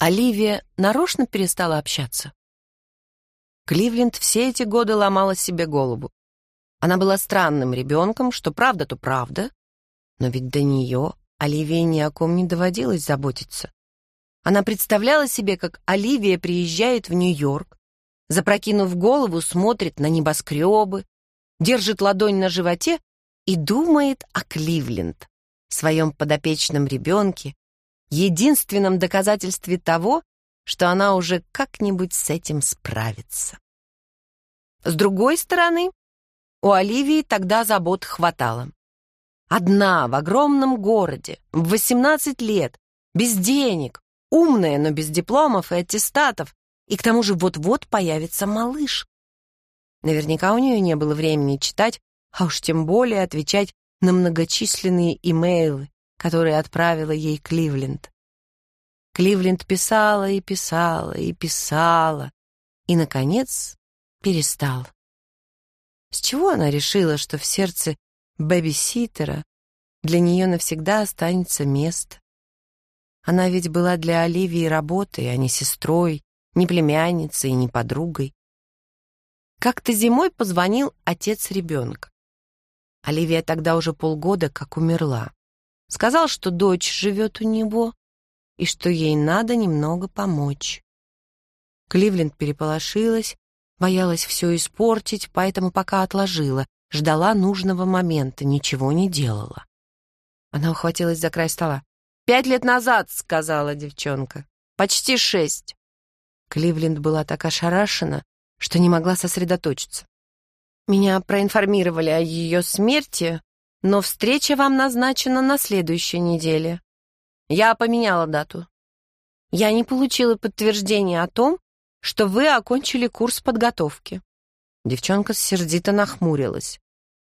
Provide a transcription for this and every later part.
Оливия нарочно перестала общаться. Кливленд все эти годы ломала себе голову. Она была странным ребенком, что правда, то правда. Но ведь до нее Оливии ни о ком не доводилось заботиться. Она представляла себе, как Оливия приезжает в Нью-Йорк, запрокинув голову, смотрит на небоскребы, держит ладонь на животе и думает о Кливленд, своем подопечном ребенке, единственном доказательстве того, что она уже как-нибудь с этим справится. С другой стороны, у Оливии тогда забот хватало. Одна в огромном городе, в 18 лет, без денег, умная, но без дипломов и аттестатов, и к тому же вот-вот появится малыш. Наверняка у нее не было времени читать, а уж тем более отвечать на многочисленные имейлы, который отправила ей Кливленд. Кливленд писала и писала и писала, и, наконец, перестал. С чего она решила, что в сердце бэбиситера для нее навсегда останется место? Она ведь была для Оливии работой, а не сестрой, не племянницей, не подругой. Как-то зимой позвонил отец ребенка. Оливия тогда уже полгода как умерла. Сказал, что дочь живет у него и что ей надо немного помочь. Кливленд переполошилась, боялась все испортить, поэтому пока отложила, ждала нужного момента, ничего не делала. Она ухватилась за край стола. «Пять лет назад», — сказала девчонка. «Почти шесть». Кливленд была так ошарашена, что не могла сосредоточиться. «Меня проинформировали о ее смерти но встреча вам назначена на следующей неделе. Я поменяла дату. Я не получила подтверждения о том, что вы окончили курс подготовки». Девчонка сердито нахмурилась.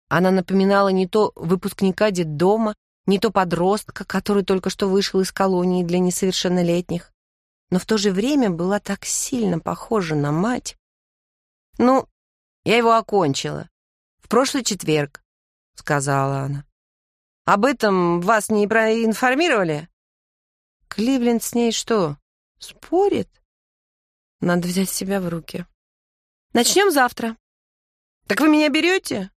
Она напоминала не то выпускника детдома, не то подростка, который только что вышел из колонии для несовершеннолетних, но в то же время была так сильно похожа на мать. «Ну, я его окончила. В прошлый четверг. — сказала она. «Об этом вас не проинформировали?» «Кливленд с ней что, спорит?» «Надо взять себя в руки». «Начнем завтра». «Так вы меня берете?»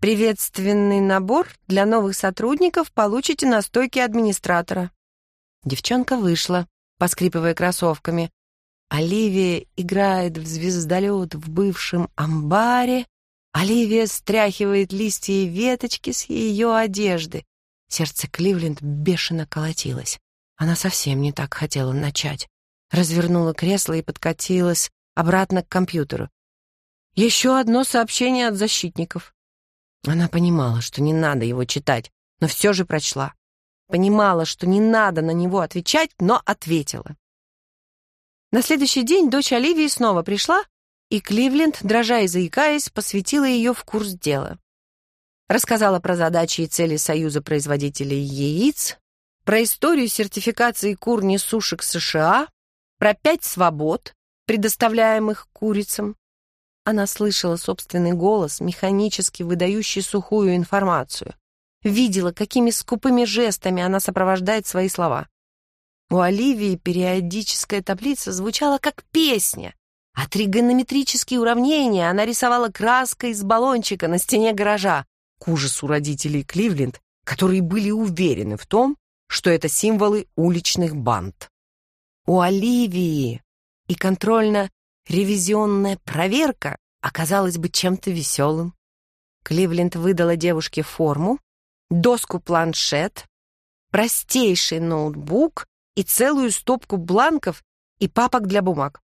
«Приветственный набор для новых сотрудников получите на стойке администратора». Девчонка вышла, поскрипывая кроссовками. Оливия играет в звездолет в бывшем амбаре, Оливия стряхивает листья и веточки с ее одежды. Сердце Кливленд бешено колотилось. Она совсем не так хотела начать. Развернула кресло и подкатилась обратно к компьютеру. Еще одно сообщение от защитников. Она понимала, что не надо его читать, но все же прочла. Понимала, что не надо на него отвечать, но ответила. На следующий день дочь Оливии снова пришла и Кливленд, дрожа и заикаясь, посвятила ее в курс дела. Рассказала про задачи и цели Союза производителей яиц, про историю сертификации кур несушек США, про пять свобод, предоставляемых курицам. Она слышала собственный голос, механически выдающий сухую информацию. Видела, какими скупыми жестами она сопровождает свои слова. У Оливии периодическая таблица звучала как песня, а тригонометрические уравнения она рисовала краской из баллончика на стене гаража, к ужасу родителей Кливленд, которые были уверены в том, что это символы уличных банд. У Оливии и контрольно-ревизионная проверка оказалась бы чем-то веселым. Кливленд выдала девушке форму, доску-планшет, простейший ноутбук и целую стопку бланков и папок для бумаг.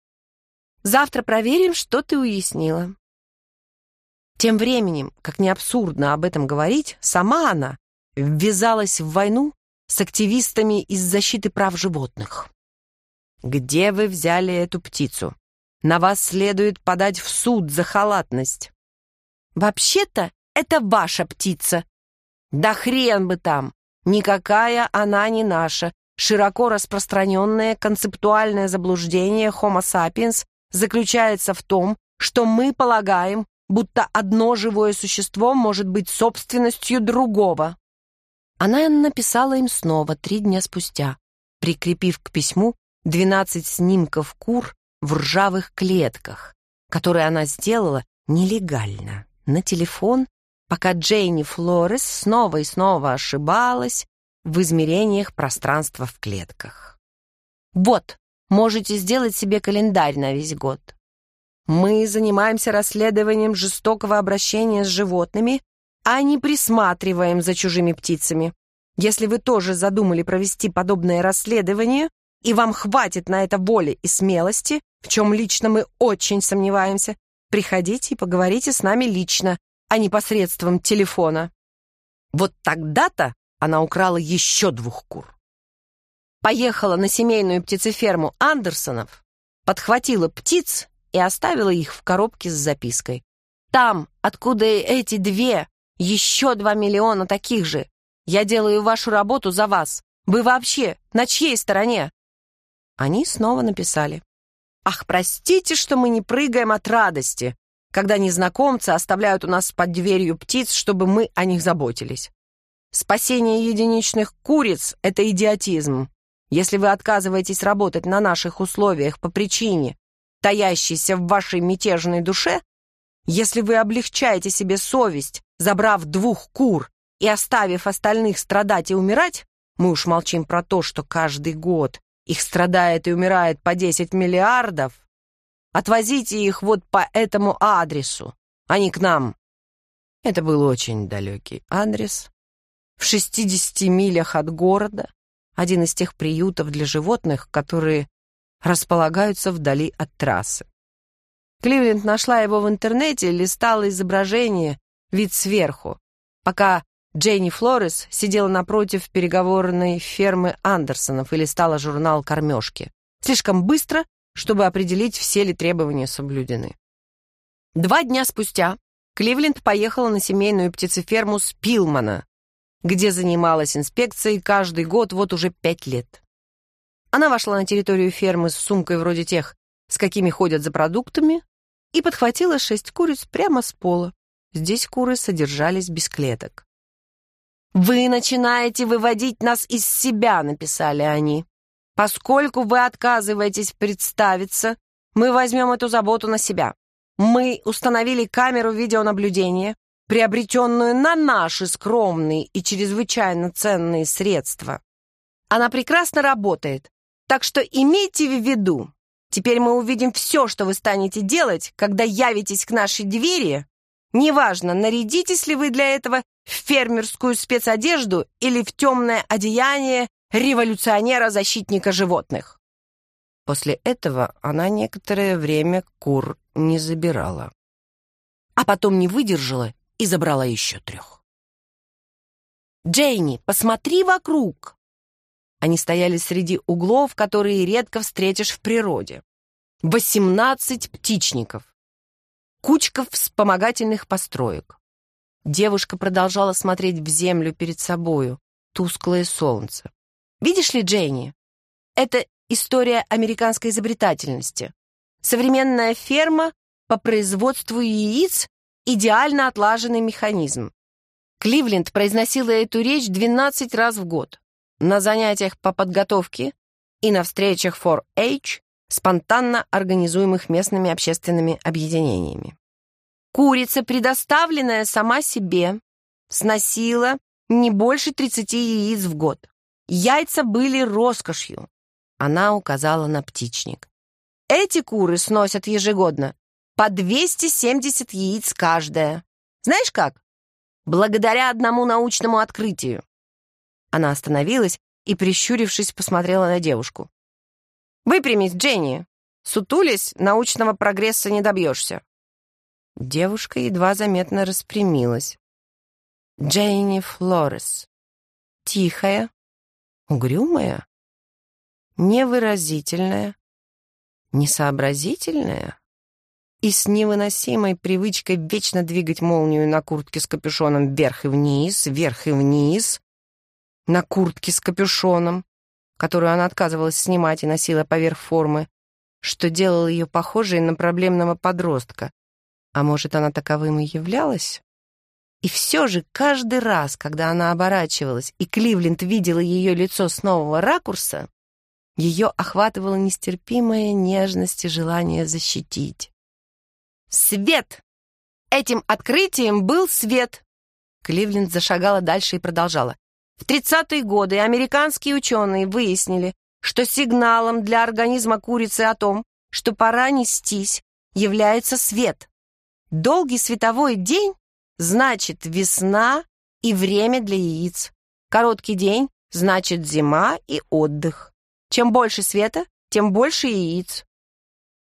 Завтра проверим, что ты уяснила». Тем временем, как не абсурдно об этом говорить, сама она ввязалась в войну с активистами из защиты прав животных. «Где вы взяли эту птицу? На вас следует подать в суд за халатность». «Вообще-то это ваша птица». «Да хрен бы там! Никакая она не наша. Широко распространенное концептуальное заблуждение Homo sapiens заключается в том, что мы полагаем, будто одно живое существо может быть собственностью другого. Она написала им снова три дня спустя, прикрепив к письму 12 снимков кур в ржавых клетках, которые она сделала нелегально, на телефон, пока Джейни Флорес снова и снова ошибалась в измерениях пространства в клетках. «Вот», можете сделать себе календарь на весь год. Мы занимаемся расследованием жестокого обращения с животными, а не присматриваем за чужими птицами. Если вы тоже задумали провести подобное расследование, и вам хватит на это воли и смелости, в чем лично мы очень сомневаемся, приходите и поговорите с нами лично, а не посредством телефона. Вот тогда-то она украла еще двух кур поехала на семейную птицеферму Андерсонов, подхватила птиц и оставила их в коробке с запиской. «Там, откуда и эти две, еще два миллиона таких же. Я делаю вашу работу за вас. Вы вообще на чьей стороне?» Они снова написали. «Ах, простите, что мы не прыгаем от радости, когда незнакомцы оставляют у нас под дверью птиц, чтобы мы о них заботились. Спасение единичных куриц — это идиотизм. Если вы отказываетесь работать на наших условиях по причине, таящейся в вашей мятежной душе, если вы облегчаете себе совесть, забрав двух кур и оставив остальных страдать и умирать, мы уж молчим про то, что каждый год их страдает и умирает по 10 миллиардов, отвозите их вот по этому адресу, а не к нам. Это был очень далекий адрес, в 60 милях от города, один из тех приютов для животных, которые располагаются вдали от трассы. Кливленд нашла его в интернете, листала изображение, вид сверху, пока Дженни Флорес сидела напротив переговорной фермы Андерсонов и листала журнал «Кормежки». Слишком быстро, чтобы определить, все ли требования соблюдены. Два дня спустя Кливленд поехала на семейную птицеферму Спилмана, где занималась инспекцией каждый год вот уже пять лет. Она вошла на территорию фермы с сумкой вроде тех, с какими ходят за продуктами, и подхватила шесть куриц прямо с пола. Здесь куры содержались без клеток. «Вы начинаете выводить нас из себя», — написали они. «Поскольку вы отказываетесь представиться, мы возьмем эту заботу на себя. Мы установили камеру видеонаблюдения, приобретенную на наши скромные и чрезвычайно ценные средства. Она прекрасно работает, так что имейте в виду, теперь мы увидим все, что вы станете делать, когда явитесь к нашей двери, неважно, нарядитесь ли вы для этого в фермерскую спецодежду или в темное одеяние революционера-защитника животных. После этого она некоторое время кур не забирала. А потом не выдержала и забрала еще трех. «Джейни, посмотри вокруг!» Они стояли среди углов, которые редко встретишь в природе. Восемнадцать птичников. кучка вспомогательных построек. Девушка продолжала смотреть в землю перед собою, тусклое солнце. «Видишь ли, Джейни, это история американской изобретательности. Современная ферма по производству яиц идеально отлаженный механизм. Кливленд произносила эту речь 12 раз в год. На занятиях по подготовке и на встречах 4H, спонтанно организуемых местными общественными объединениями. Курица, предоставленная сама себе, сносила не больше 30 яиц в год. Яйца были роскошью. Она указала на птичник. Эти куры сносят ежегодно по 270 яиц каждая. Знаешь как? Благодаря одному научному открытию. Она остановилась и, прищурившись, посмотрела на девушку. «Выпрямись, Дженни! Сутулись, научного прогресса не добьешься!» Девушка едва заметно распрямилась. Дженни Флорес. Тихая, угрюмая, невыразительная, несообразительная. И с невыносимой привычкой вечно двигать молнию на куртке с капюшоном вверх и вниз, вверх и вниз, на куртке с капюшоном, которую она отказывалась снимать и носила поверх формы, что делало ее похожей на проблемного подростка. А может, она таковым и являлась? И все же каждый раз, когда она оборачивалась, и Кливленд видела ее лицо с нового ракурса, ее охватывала нестерпимая нежность и желание защитить. Свет! Этим открытием был свет!» Кливленд зашагала дальше и продолжала. В 30-е годы американские ученые выяснили, что сигналом для организма курицы о том, что пора нестись, является свет. Долгий световой день значит весна и время для яиц. Короткий день значит зима и отдых. Чем больше света, тем больше яиц.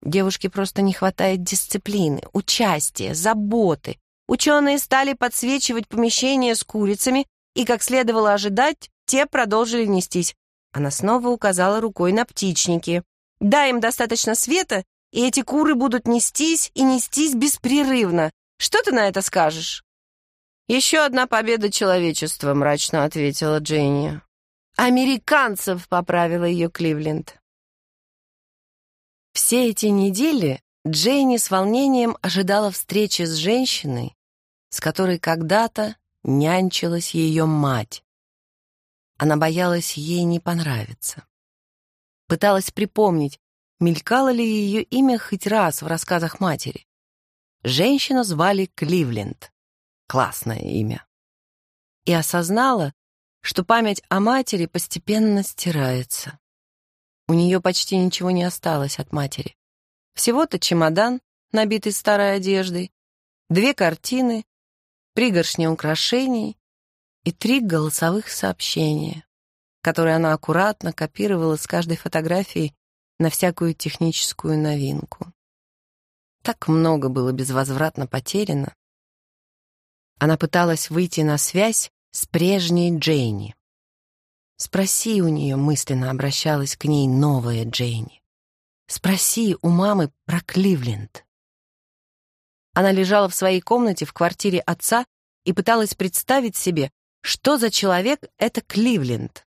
Девушке просто не хватает дисциплины, участия, заботы. Ученые стали подсвечивать помещение с курицами, и, как следовало ожидать, те продолжили нестись. Она снова указала рукой на птичники. «Дай им достаточно света, и эти куры будут нестись и нестись беспрерывно. Что ты на это скажешь?» «Еще одна победа человечества», — мрачно ответила Дженни. «Американцев», — поправила ее Кливленд. Все эти недели Джейни с волнением ожидала встречи с женщиной, с которой когда-то нянчилась ее мать. Она боялась ей не понравиться. Пыталась припомнить, мелькало ли ее имя хоть раз в рассказах матери. Женщину звали Кливленд. Классное имя. И осознала, что память о матери постепенно стирается. У нее почти ничего не осталось от матери. Всего-то чемодан, набитый старой одеждой, две картины, пригоршня украшений и три голосовых сообщения, которые она аккуратно копировала с каждой фотографии на всякую техническую новинку. Так много было безвозвратно потеряно. Она пыталась выйти на связь с прежней Джейни. Спроси у нее, мысленно обращалась к ней новая Джейни. Спроси у мамы про Кливленд. Она лежала в своей комнате в квартире отца и пыталась представить себе, что за человек это Кливленд.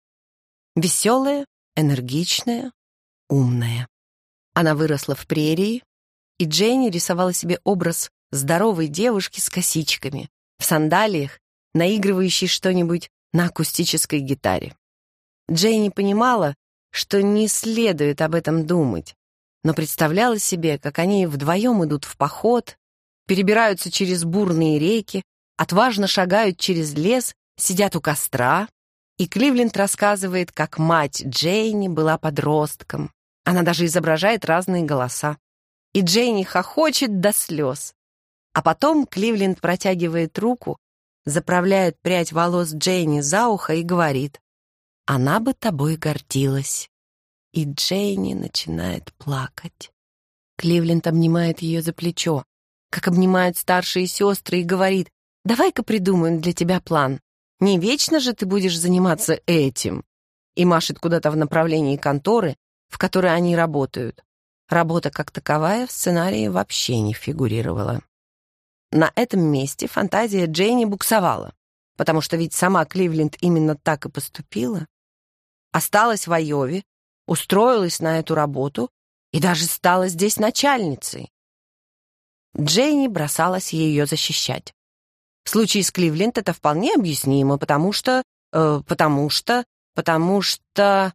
Веселая, энергичная, умная. Она выросла в прерии, и Джейни рисовала себе образ здоровой девушки с косичками, в сандалиях, наигрывающей что-нибудь на акустической гитаре. Джейни понимала, что не следует об этом думать, но представляла себе, как они вдвоем идут в поход, перебираются через бурные реки, отважно шагают через лес, сидят у костра, и Кливленд рассказывает, как мать Джейни была подростком. Она даже изображает разные голоса. И Джейни хохочет до слез. А потом Кливленд протягивает руку, заправляет прядь волос Джейни за ухо и говорит она бы тобой гордилась». И Джейни начинает плакать. Кливленд обнимает ее за плечо, как обнимают старшие сестры, и говорит, «Давай-ка придумаем для тебя план. Не вечно же ты будешь заниматься этим». И машет куда-то в направлении конторы, в которой они работают. Работа как таковая в сценарии вообще не фигурировала. На этом месте фантазия Джейни буксовала, потому что ведь сама Кливленд именно так и поступила осталась в Айове, устроилась на эту работу и даже стала здесь начальницей. Дженни бросалась ее защищать. В случае с Кливленд это вполне объяснимо, потому что... Э, потому что... потому что...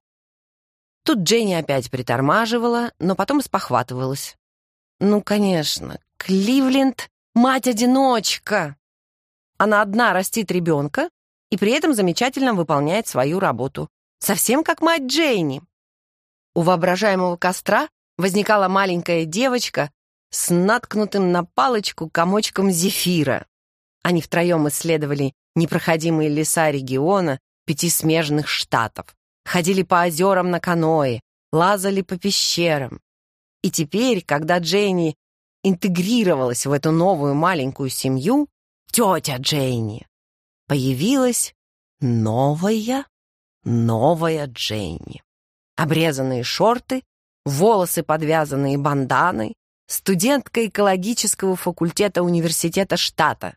Тут Дженни опять притормаживала, но потом спохватывалась. Ну, конечно, Кливленд — мать-одиночка. Она одна растит ребенка и при этом замечательно выполняет свою работу совсем как мать Джейни. У воображаемого костра возникала маленькая девочка с наткнутым на палочку комочком зефира. Они втроем исследовали непроходимые леса региона пяти смежных штатов, ходили по озерам на каное, лазали по пещерам. И теперь, когда Джейни интегрировалась в эту новую маленькую семью, тетя Джейни, появилась новая новая Дженни. Обрезанные шорты, волосы, подвязанные банданой, студентка экологического факультета университета штата.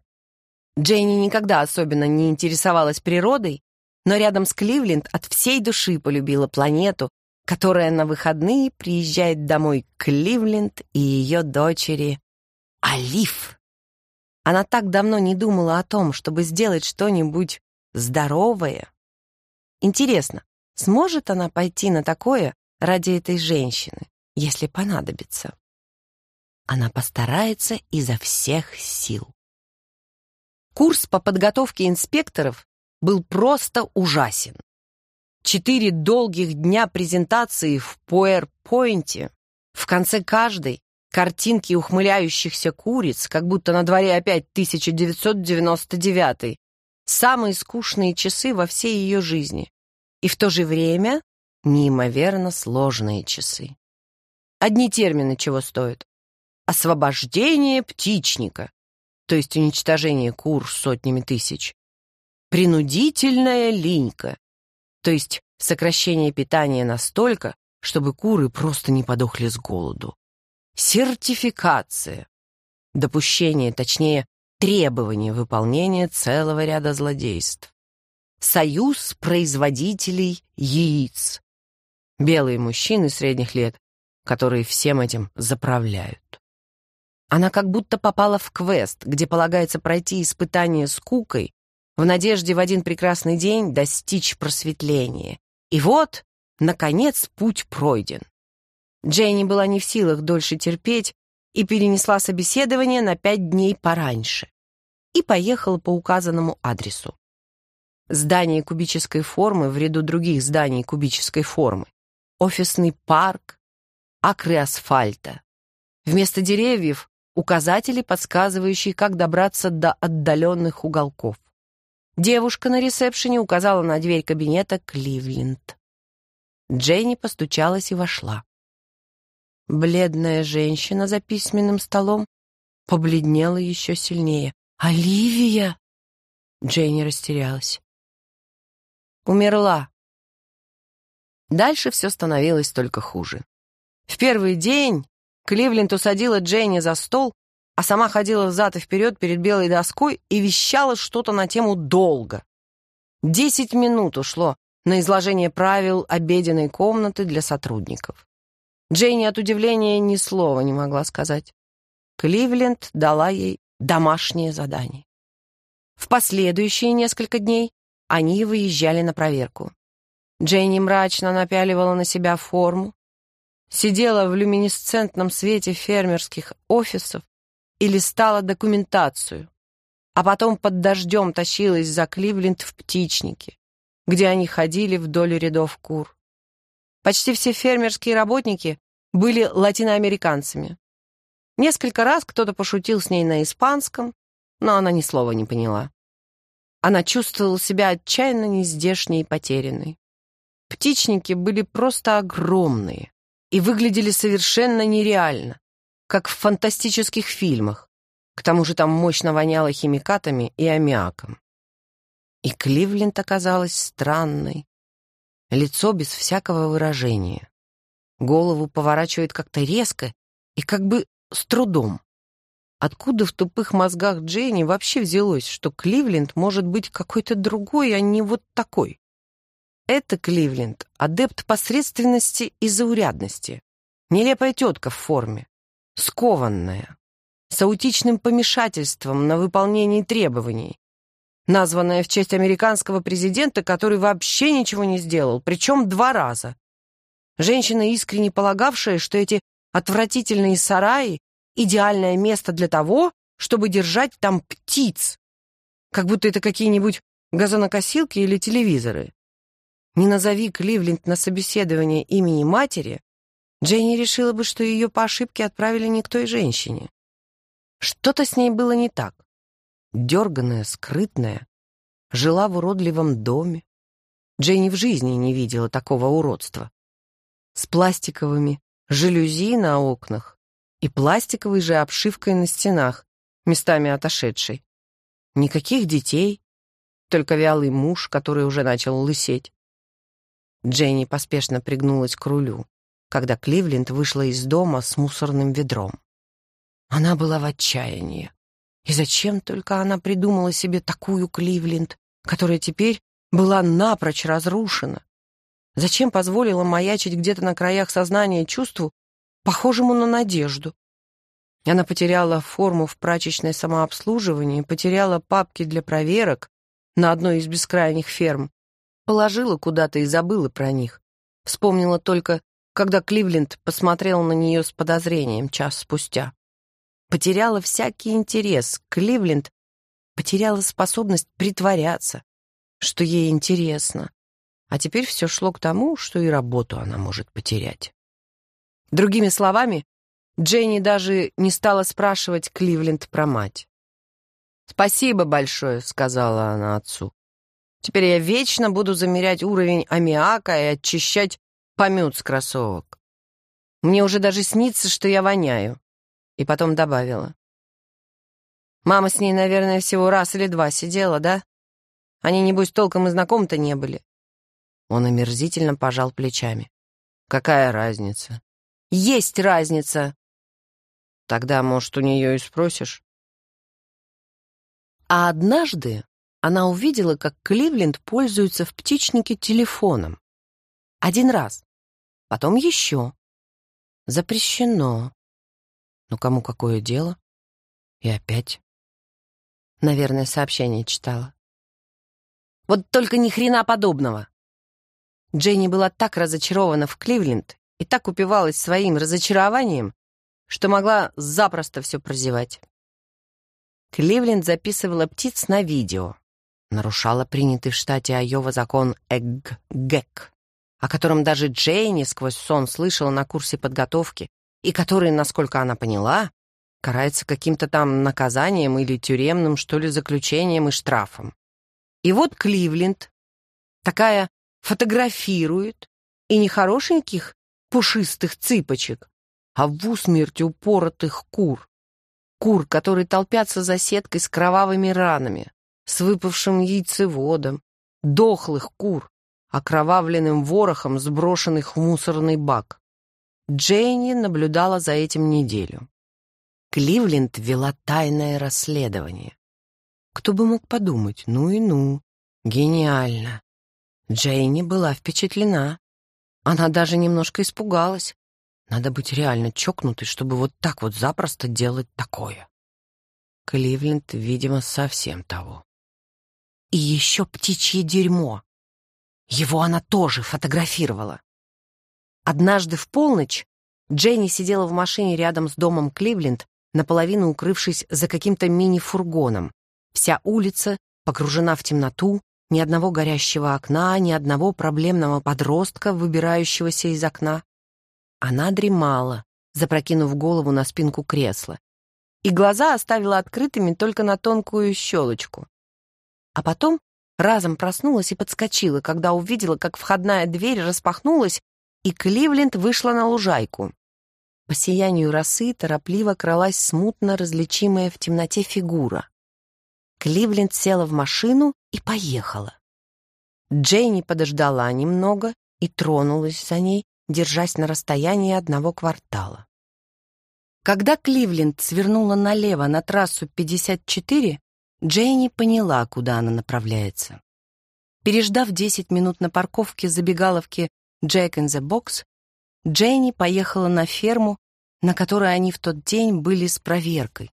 Дженни никогда особенно не интересовалась природой, но рядом с Кливленд от всей души полюбила планету, которая на выходные приезжает домой Кливленд и ее дочери Алиф. Она так давно не думала о том, чтобы сделать что-нибудь здоровое, Интересно, сможет она пойти на такое ради этой женщины, если понадобится? Она постарается изо всех сил. Курс по подготовке инспекторов был просто ужасен. Четыре долгих дня презентации в PowerPoint. В конце каждой картинки ухмыляющихся куриц, как будто на дворе опять 1999 самые скучные часы во всей ее жизни и в то же время неимоверно сложные часы. Одни термины чего стоят. Освобождение птичника, то есть уничтожение кур сотнями тысяч. Принудительная линька, то есть сокращение питания настолько, чтобы куры просто не подохли с голоду. Сертификация. Допущение, точнее, требования выполнения целого ряда злодейств. Союз производителей яиц. Белые мужчины средних лет, которые всем этим заправляют. Она как будто попала в квест, где полагается пройти испытание скукой в надежде в один прекрасный день достичь просветления. И вот, наконец, путь пройден. Джейни была не в силах дольше терпеть, и перенесла собеседование на пять дней пораньше и поехала по указанному адресу. Здание кубической формы в ряду других зданий кубической формы, офисный парк, акры асфальта. Вместо деревьев — указатели, подсказывающие, как добраться до отдаленных уголков. Девушка на ресепшене указала на дверь кабинета Кливленд. Дженни постучалась и вошла. Бледная женщина за письменным столом побледнела еще сильнее. «Оливия!» Дженни растерялась. «Умерла!» Дальше все становилось только хуже. В первый день Кливленд усадила Дженни за стол, а сама ходила взад и вперед перед белой доской и вещала что-то на тему долго. Десять минут ушло на изложение правил обеденной комнаты для сотрудников. Джейни от удивления ни слова не могла сказать. Кливленд дала ей домашнее задание. В последующие несколько дней они выезжали на проверку. Джейни мрачно напяливала на себя форму, сидела в люминесцентном свете фермерских офисов и листала документацию, а потом под дождем тащилась за Кливленд в птичнике, где они ходили вдоль рядов кур. Почти все фермерские работники были латиноамериканцами. Несколько раз кто-то пошутил с ней на испанском, но она ни слова не поняла. Она чувствовала себя отчаянно нездешней и потерянной. Птичники были просто огромные и выглядели совершенно нереально, как в фантастических фильмах. К тому же там мощно воняло химикатами и аммиаком. И Кливленд оказалась странной, лицо без всякого выражения. Голову поворачивает как-то резко и как бы с трудом. Откуда в тупых мозгах Дженни вообще взялось, что Кливленд может быть какой-то другой, а не вот такой? Это Кливленд, адепт посредственности и заурядности. Нелепая тетка в форме, скованная, с аутичным помешательством на выполнении требований, названная в честь американского президента, который вообще ничего не сделал, причем два раза. Женщина, искренне полагавшая, что эти отвратительные сараи — идеальное место для того, чтобы держать там птиц, как будто это какие-нибудь газонокосилки или телевизоры. Не назови Кливленд на собеседование имени матери, Дженни решила бы, что ее по ошибке отправили не к той женщине. Что-то с ней было не так дерганная, скрытная, жила в уродливом доме. Дженни в жизни не видела такого уродства. С пластиковыми жалюзи на окнах и пластиковой же обшивкой на стенах, местами отошедшей. Никаких детей, только вялый муж, который уже начал лысеть. Дженни поспешно пригнулась к рулю, когда Кливленд вышла из дома с мусорным ведром. Она была в отчаянии. И зачем только она придумала себе такую Кливленд, которая теперь была напрочь разрушена? Зачем позволила маячить где-то на краях сознания чувству, похожему на надежду? Она потеряла форму в прачечной самообслуживании, потеряла папки для проверок на одной из бескрайних ферм, положила куда-то и забыла про них. Вспомнила только, когда Кливленд посмотрел на нее с подозрением час спустя потеряла всякий интерес. Кливленд потеряла способность притворяться, что ей интересно. А теперь все шло к тому, что и работу она может потерять. Другими словами, Дженни даже не стала спрашивать Кливленд про мать. «Спасибо большое», — сказала она отцу. «Теперь я вечно буду замерять уровень аммиака и очищать помют с кроссовок. Мне уже даже снится, что я воняю и потом добавила. «Мама с ней, наверное, всего раз или два сидела, да? Они, небось, толком и знакомы-то не были». Он омерзительно пожал плечами. «Какая разница?» «Есть разница!» «Тогда, может, у нее и спросишь?» А однажды она увидела, как Кливленд пользуется в птичнике телефоном. Один раз. Потом еще. Запрещено. Ну кому какое дело? И опять. Наверное, сообщение читала. Вот только ни хрена подобного. Дженни была так разочарована в Кливленд и так упивалась своим разочарованием, что могла запросто все прозевать. Кливленд записывала птиц на видео, нарушала принятый в штате Айова закон эгг-гэг, о котором даже Дженни сквозь сон слышала на курсе подготовки и который, насколько она поняла, карается каким-то там наказанием или тюремным, что ли, заключением и штрафом. И вот Кливленд такая фотографирует и не хорошеньких пушистых цыпочек, а в усмерть упоротых кур. Кур, которые толпятся за сеткой с кровавыми ранами, с выпавшим яйцеводом, дохлых кур, окровавленным ворохом, сброшенных в мусорный бак. Джейни наблюдала за этим неделю. Кливленд вела тайное расследование. Кто бы мог подумать, ну и ну, гениально. Джейни была впечатлена. Она даже немножко испугалась. Надо быть реально чокнутой, чтобы вот так вот запросто делать такое. Кливленд, видимо, совсем того. И еще птичье дерьмо. Его она тоже фотографировала. Однажды в полночь Дженни сидела в машине рядом с домом Кливленд, наполовину укрывшись за каким-то мини-фургоном. Вся улица погружена в темноту, ни одного горящего окна, ни одного проблемного подростка, выбирающегося из окна. Она дремала, запрокинув голову на спинку кресла, и глаза оставила открытыми только на тонкую щелочку. А потом разом проснулась и подскочила, когда увидела, как входная дверь распахнулась, и Кливленд вышла на лужайку. По сиянию росы торопливо кралась смутно различимая в темноте фигура. Кливленд села в машину и поехала. Джейни подождала немного и тронулась за ней, держась на расстоянии одного квартала. Когда Кливленд свернула налево на трассу 54, Джейни поняла, куда она направляется. Переждав 10 минут на парковке забегаловки Джек in the Box, Дженни поехала на ферму, на которой они в тот день были с проверкой.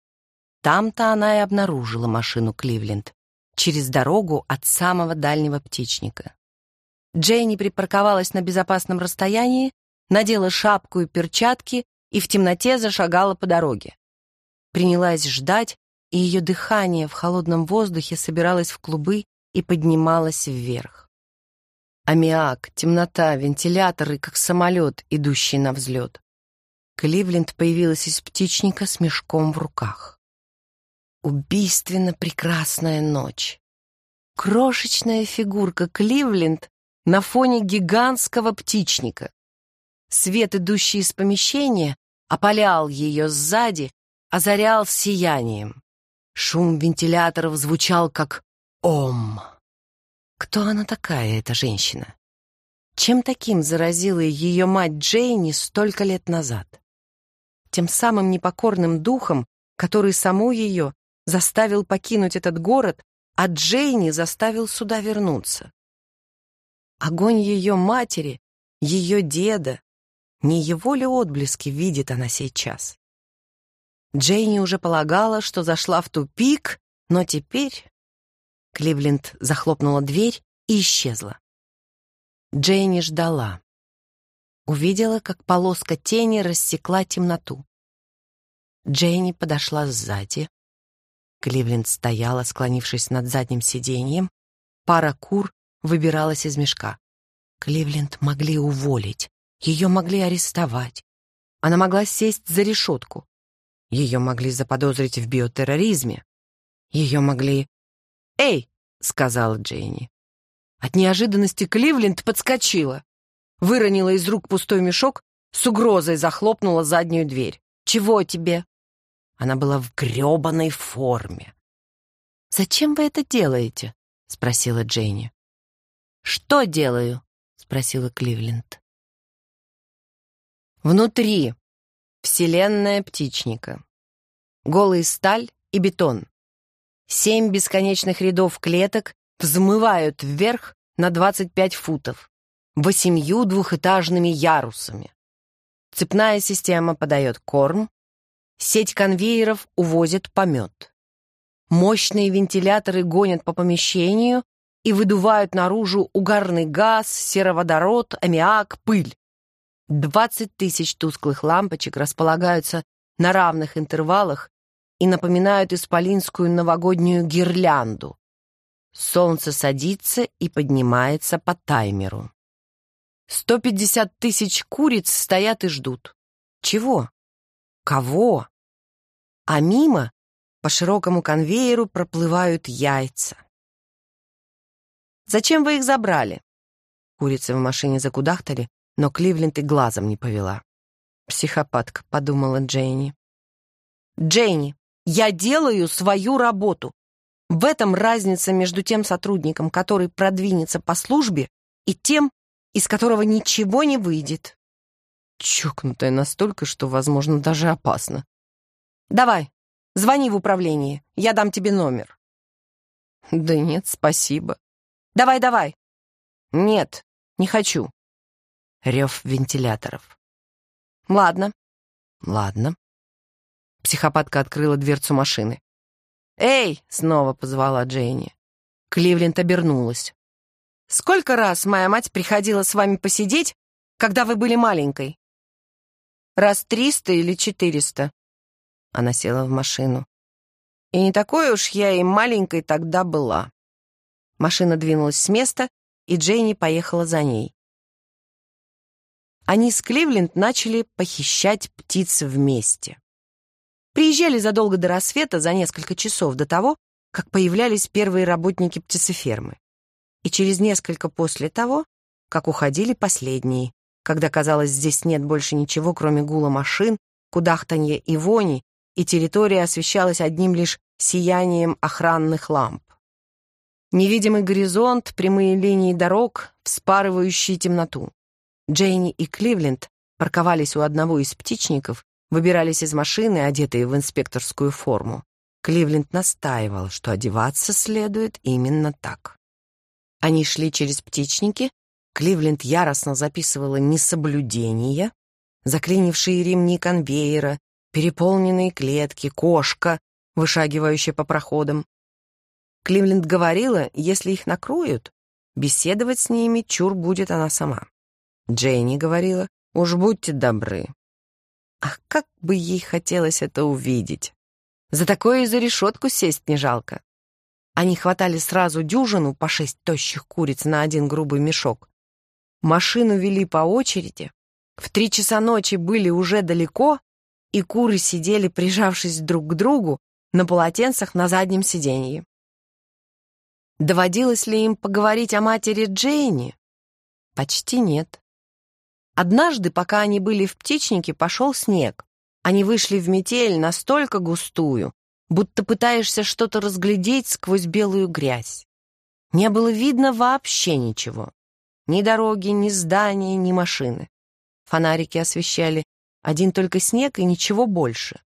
Там-то она и обнаружила машину Кливленд через дорогу от самого дальнего птичника. Дженни припарковалась на безопасном расстоянии, надела шапку и перчатки и в темноте зашагала по дороге. Принялась ждать, и ее дыхание в холодном воздухе собиралось в клубы и поднималось вверх. Аммиак, темнота, вентиляторы, как самолет, идущий на взлет. Кливленд появилась из птичника с мешком в руках. Убийственно прекрасная ночь. Крошечная фигурка Кливленд на фоне гигантского птичника. Свет, идущий из помещения, опалял ее сзади, озарял сиянием. Шум вентиляторов звучал как «Ом». Кто она такая, эта женщина? Чем таким заразила ее мать Джейни столько лет назад? Тем самым непокорным духом, который саму ее заставил покинуть этот город, а Джейни заставил сюда вернуться. Огонь ее матери, ее деда, не его ли отблески видит она сейчас? Джейни уже полагала, что зашла в тупик, но теперь Кливленд захлопнула дверь и исчезла. Джейни ждала. Увидела, как полоска тени рассекла темноту. Джейни подошла сзади. Кливленд стояла, склонившись над задним сиденьем. Пара кур выбиралась из мешка. Кливленд могли уволить. Ее могли арестовать. Она могла сесть за решетку. Ее могли заподозрить в биотерроризме. Ее могли «Эй!» — сказала Дженни. От неожиданности Кливленд подскочила, выронила из рук пустой мешок, с угрозой захлопнула заднюю дверь. «Чего тебе?» Она была в гребаной форме. «Зачем вы это делаете?» — спросила Дженни. «Что делаю?» — спросила Кливленд. Внутри. Вселенная птичника. Голый сталь и бетон. Семь бесконечных рядов клеток взмывают вверх на 25 футов, восемью двухэтажными ярусами. Цепная система подает корм, сеть конвейеров увозит помет. Мощные вентиляторы гонят по помещению и выдувают наружу угарный газ, сероводород, аммиак, пыль. 20 тысяч тусклых лампочек располагаются на равных интервалах и напоминают исполинскую новогоднюю гирлянду. Солнце садится и поднимается по таймеру. 150 тысяч куриц стоят и ждут. Чего? Кого? А мимо по широкому конвейеру проплывают яйца. «Зачем вы их забрали?» Курицы в машине закудахтали, но Кливленд и глазом не повела. «Психопатка», — подумала Джейни. «Джейни, я делаю свою работу. В этом разница между тем сотрудником, который продвинется по службе, и тем, из которого ничего не выйдет. Чокнутая настолько, что, возможно, даже опасно. Давай, звони в управление, я дам тебе номер. Да нет, спасибо. Давай, давай. Нет, не хочу. Рев вентиляторов. Ладно. Ладно. Психопатка открыла дверцу машины. «Эй!» — снова позвала Дженни. Кливленд обернулась. «Сколько раз моя мать приходила с вами посидеть, когда вы были маленькой?» «Раз триста или четыреста». Она села в машину. «И не такой уж я и маленькой тогда была». Машина двинулась с места, и Дженни поехала за ней. Они с Кливленд начали похищать птиц вместе приезжали задолго до рассвета, за несколько часов до того, как появлялись первые работники птицефермы, и через несколько после того, как уходили последние, когда, казалось, здесь нет больше ничего, кроме гула машин, кудахтанья и вони, и территория освещалась одним лишь сиянием охранных ламп. Невидимый горизонт, прямые линии дорог, вспарывающие темноту. Джейни и Кливленд парковались у одного из птичников выбирались из машины, одетые в инспекторскую форму. Кливленд настаивал, что одеваться следует именно так. Они шли через птичники, Кливленд яростно записывала несоблюдения, заклинившие ремни конвейера, переполненные клетки, кошка, вышагивающая по проходам. Кливленд говорила, если их накроют, беседовать с ними чур будет она сама. Джейни говорила, уж будьте добры, как бы ей хотелось это увидеть. За такое и за решетку сесть не жалко. Они хватали сразу дюжину по шесть тощих куриц на один грубый мешок. Машину вели по очереди. В три часа ночи были уже далеко, и куры сидели, прижавшись друг к другу, на полотенцах на заднем сиденье. Доводилось ли им поговорить о матери Джейни? Почти нет. Однажды, пока они были в птичнике, пошел снег. Они вышли в метель настолько густую, будто пытаешься что-то разглядеть сквозь белую грязь. Не было видно вообще ничего. Ни дороги, ни здания, ни машины. Фонарики освещали один только снег и ничего больше.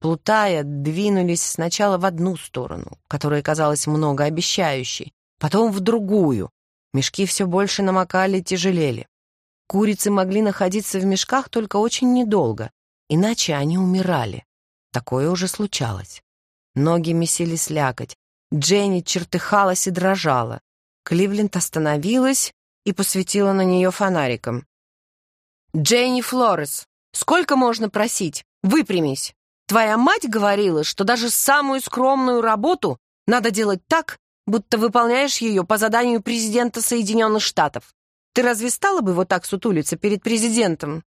Плутая, двинулись сначала в одну сторону, которая казалась многообещающей, потом в другую. Мешки все больше намокали и тяжелели. Курицы могли находиться в мешках только очень недолго, иначе они умирали. Такое уже случалось. Ноги месили слякоть, Дженни чертыхалась и дрожала. Кливленд остановилась и посветила на нее фонариком. «Дженни Флорес, сколько можно просить? Выпрямись! Твоя мать говорила, что даже самую скромную работу надо делать так, будто выполняешь ее по заданию президента Соединенных Штатов. Ты разве стала бы вот так сутулиться перед президентом?»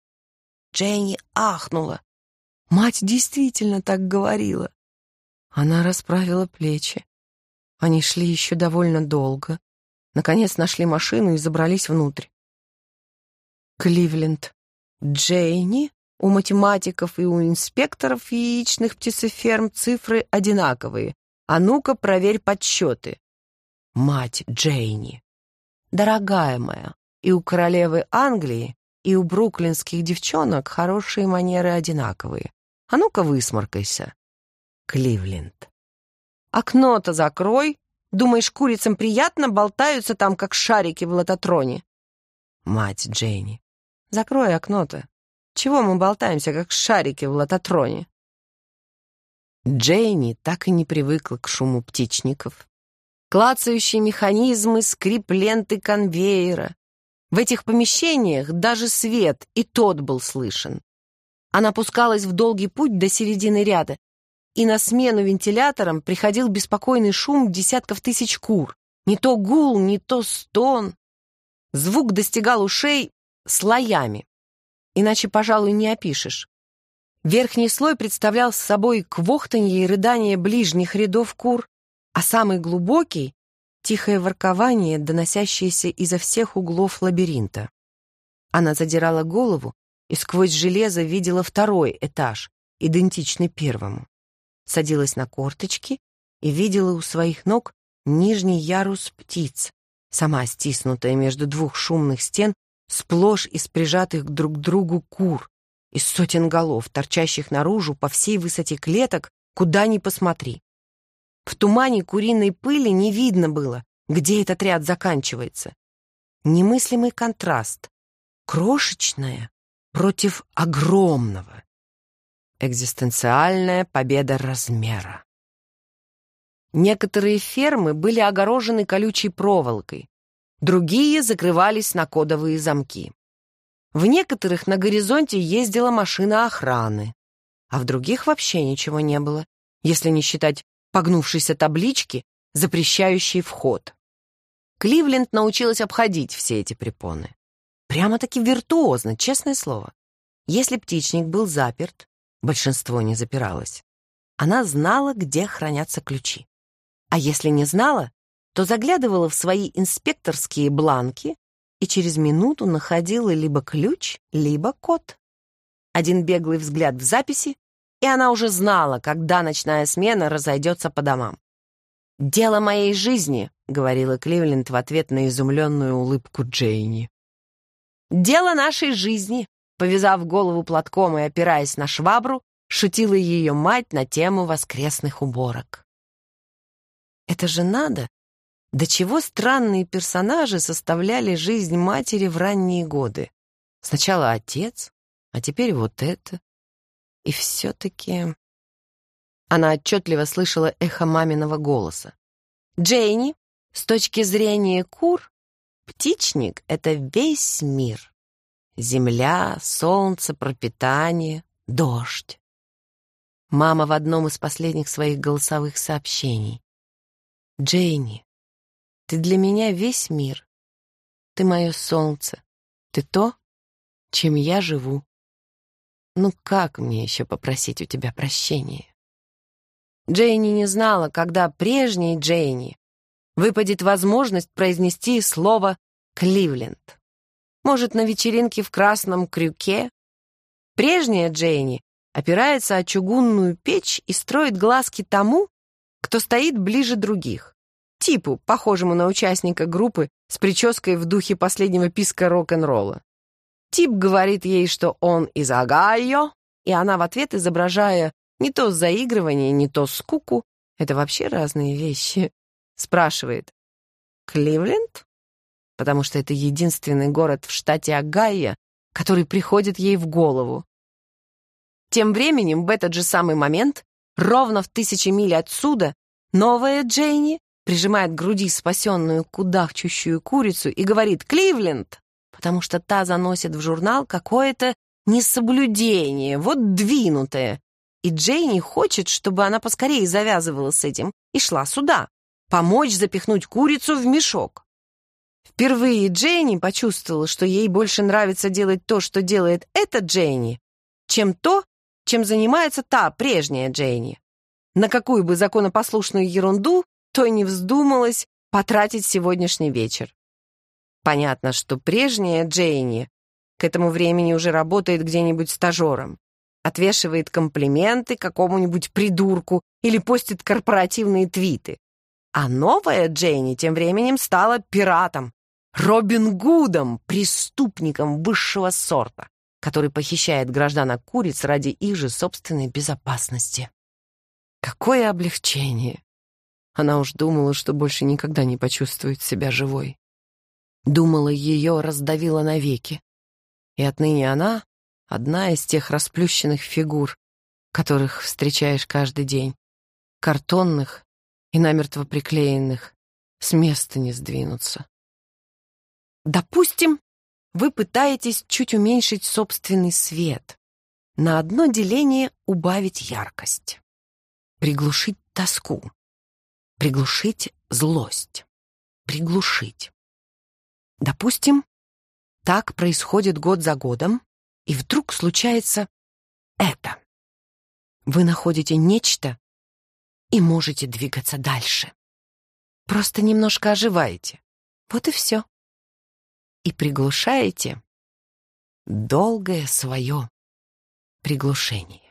Дженни ахнула. Мать действительно так говорила. Она расправила плечи. Они шли еще довольно долго. Наконец нашли машину и забрались внутрь. Кливленд. Джейни у математиков и у инспекторов яичных птицеферм цифры одинаковые. А ну-ка проверь подсчеты. Мать Джейни. Дорогая моя, и у королевы Англии, и у бруклинских девчонок хорошие манеры одинаковые. А ну-ка высморкайся. Кливленд. Окно-то закрой. Думаешь, курицам приятно болтаются там, как шарики в лототроне? Мать Джейни. Закрой окно-то. Чего мы болтаемся, как шарики в лототроне? Джейни так и не привыкла к шуму птичников. Клацающие механизмы, скрип ленты конвейера, в этих помещениях даже свет, и тот был слышен. Она пускалась в долгий путь до середины ряда, и на смену вентиляторам приходил беспокойный шум десятков тысяч кур. Не то гул, не то стон. Звук достигал ушей слоями. Иначе, пожалуй, не опишешь. Верхний слой представлял собой квохтанье и рыдание ближних рядов кур, а самый глубокий тихое воркование, доносящееся изо всех углов лабиринта. Она задирала голову и сквозь железо видела второй этаж, идентичный первому. Садилась на корточки и видела у своих ног нижний ярус птиц, сама стиснутая между двух шумных стен, сплошь из прижатых друг к другу кур, из сотен голов, торчащих наружу по всей высоте клеток, куда ни посмотри. В тумане куриной пыли не видно было, где этот ряд заканчивается. Немыслимый контраст. Крошечное против огромного. Экзистенциальная победа размера. Некоторые фермы были огорожены колючей проволокой, другие закрывались на кодовые замки. В некоторых на горизонте ездила машина охраны, а в других вообще ничего не было, если не считать погнувшейся таблички, запрещающей вход. Кливленд научилась обходить все эти препоны. Прямо-таки виртуозно, честное слово. Если птичник был заперт, большинство не запиралось. Она знала, где хранятся ключи. А если не знала, то заглядывала в свои инспекторские бланки и через минуту находила либо ключ, либо код. Один беглый взгляд в записи, и она уже знала, когда ночная смена разойдется по домам. «Дело моей жизни», — говорила Кливленд в ответ на изумленную улыбку Джейни. «Дело нашей жизни», — повязав голову платком и опираясь на швабру, шутила ее мать на тему воскресных уборок. «Это же надо! До чего странные персонажи составляли жизнь матери в ранние годы? Сначала отец, а теперь вот это. И все-таки... Она отчетливо слышала эхо маминого голоса. «Джейни, с точки зрения кур, птичник — это весь мир. Земля, солнце, пропитание, дождь». Мама в одном из последних своих голосовых сообщений. «Джейни, ты для меня весь мир. Ты мое солнце. Ты то, чем я живу». Ну как мне еще попросить у тебя прощения? Джейни не знала, когда прежней Джейни выпадет возможность произнести слово «Кливленд». Может, на вечеринке в красном крюке? Прежняя Джейни опирается о чугунную печь и строит глазки тому, кто стоит ближе других. Типу, похожему на участника группы с прической в духе последнего писка рок-н-ролла. Тип говорит ей, что он из Огайо, и она в ответ, изображая не то заигрывание, не то скуку, это вообще разные вещи, спрашивает «Кливленд?» потому что это единственный город в штате Огайо, который приходит ей в голову. Тем временем, в этот же самый момент, ровно в тысячи миль отсюда, новая Джейни прижимает к груди спасенную кудахчущую курицу и говорит «Кливленд!» потому что та заносит в журнал какое-то несоблюдение, вот двинутое. И Джейни хочет, чтобы она поскорее завязывала с этим и шла сюда, помочь запихнуть курицу в мешок. Впервые Джейни почувствовала, что ей больше нравится делать то, что делает эта Джейни, чем то, чем занимается та прежняя Джейни. На какую бы законопослушную ерунду, то не вздумалось потратить сегодняшний вечер. Понятно, что прежняя Джейни к этому времени уже работает где-нибудь стажером, отвешивает комплименты какому-нибудь придурку или постит корпоративные твиты. А новая Джейни тем временем стала пиратом, Робин Гудом, преступником высшего сорта, который похищает гражданок куриц ради их же собственной безопасности. Какое облегчение! Она уж думала, что больше никогда не почувствует себя живой. Думала, ее раздавило навеки. И отныне она — одна из тех расплющенных фигур, которых встречаешь каждый день. Картонных и намертво приклеенных. С места не сдвинуться. Допустим, вы пытаетесь чуть уменьшить собственный свет. На одно деление убавить яркость. Приглушить тоску. Приглушить злость. Приглушить. Допустим, так происходит год за годом, и вдруг случается это. Вы находите нечто и можете двигаться дальше. Просто немножко оживаете. Вот и все. И приглушаете долгое свое приглушение.